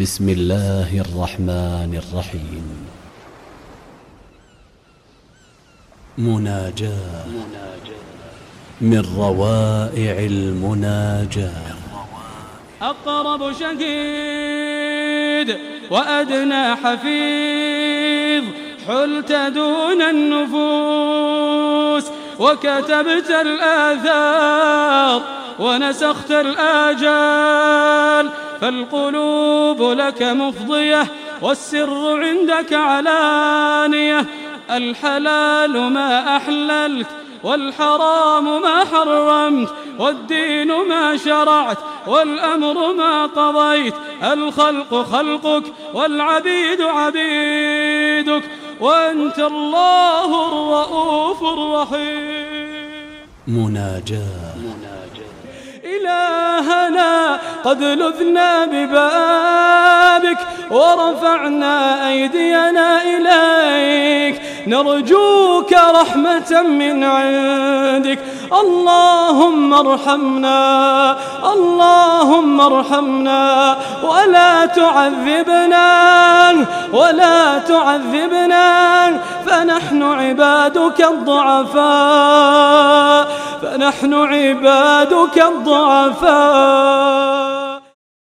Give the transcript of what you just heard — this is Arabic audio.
بسم الله الرحمن الرحيم. مناجاة من روائع المناجاة. أقرب شهيد وأدنى حفيظ حلت دون النفوس وكتبت الآثار ونسخت الآجال. فالقلوب لك مفضية والسر عندك علانية الحلال ما أحللت والحرام ما حرمت والدين ما شرعت والأمر ما قضيت الخلق خلقك والعبيد عبيدك وأنت الله الرؤوف الرحيم مناجاة. إلهنا قد لذنا ببابك ورفعنا أيدينا إليك. نرجوك رحمة من عندك. اللهم ارحمنا اللهم ارحمنا. ولا تعذبنا ولا تعذبنا. فنحن عبادك الضعفاء فنحن عبادك الضعفاء.